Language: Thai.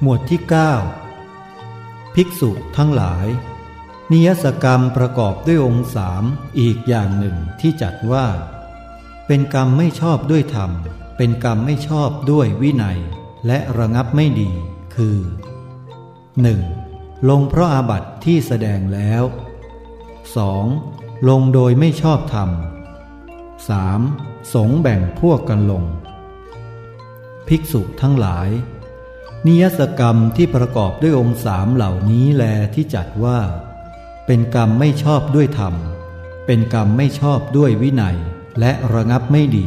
หมวดที่ 9 ภิกษุทั้งหลาย นิยสกรรมประกอบด้วยองค์สามอีกอย่างหนึ่งที่จัดว่า เป็นกรรมไม่ชอบด้วยธรรม เป็นกรรมไม่ชอบด้วยวินัย และระงับไม่ดี คือ 1. ลงเพราะอาบัติที่แสดงแล้ว 2. ลงโดยไม่ชอบธรรม 3. สงแบ่งพวกกันลง ภิกษุทั้งหลาย นิยสกรรมที่ประกอบด้วยองค์สามเหล่านี้แลที่จัดว่า เป็นกรรมไม่ชอบด้วยธรรม เป็นกรรมไม่ชอบด้วยวินัย และระงับไม่ดี